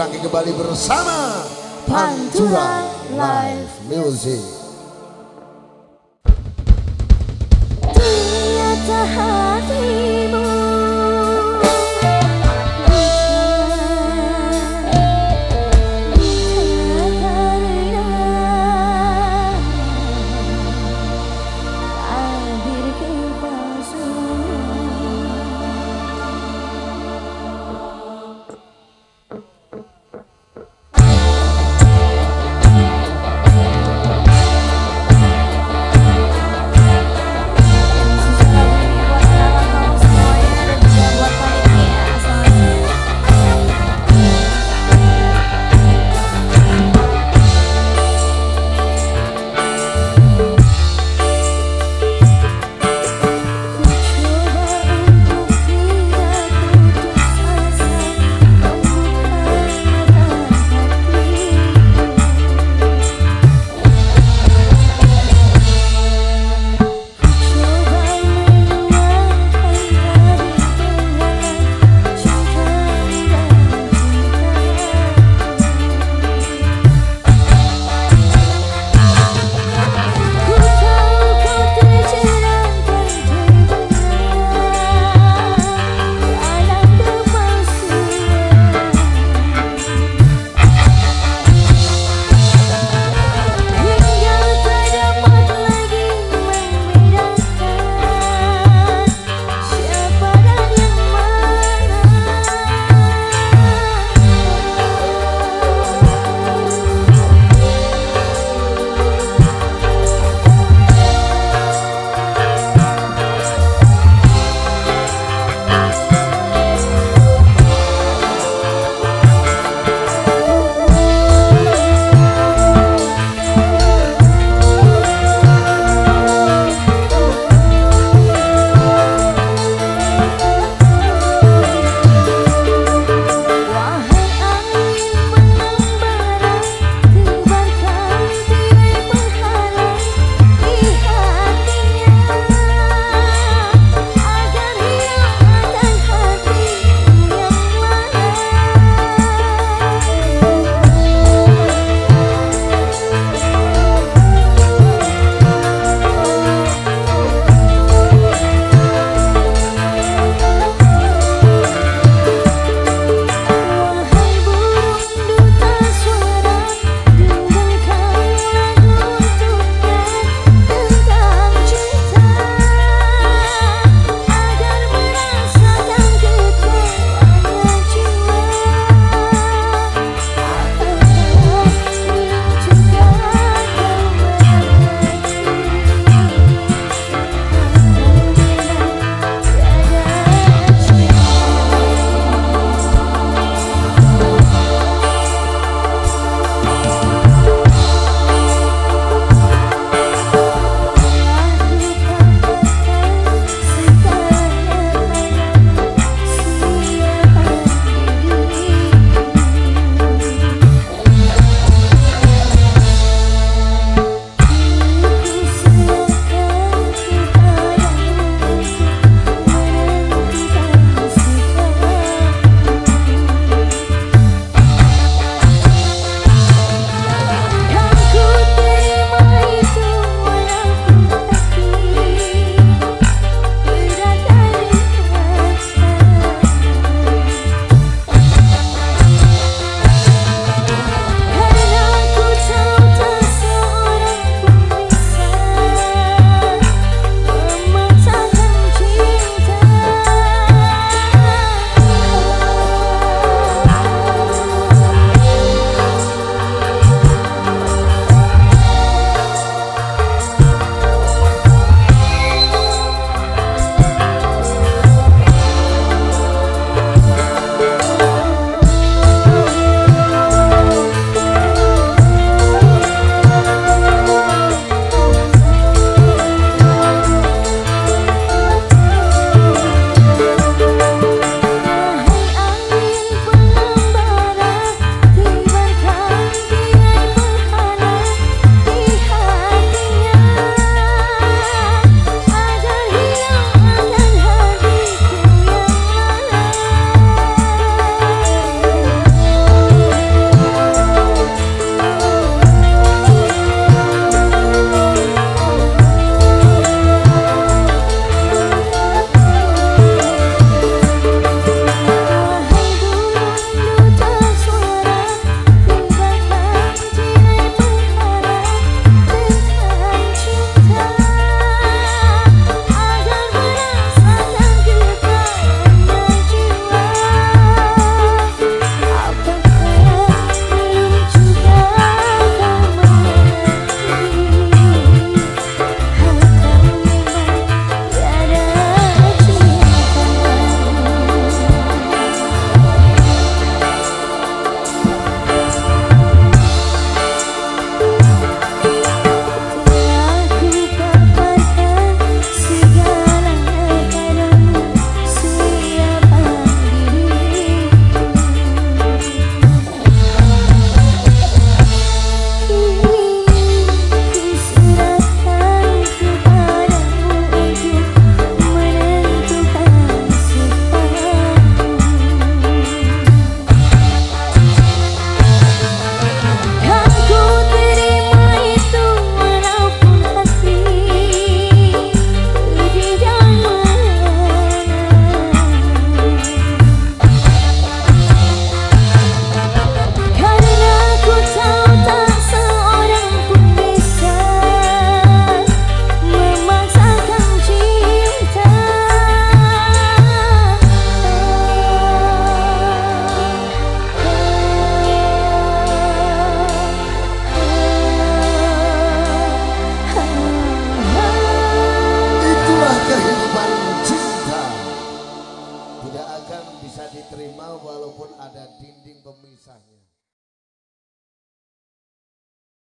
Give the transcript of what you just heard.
Rangki kembali bersama Pantura Live Music. Ternyata hatimu kisahnya.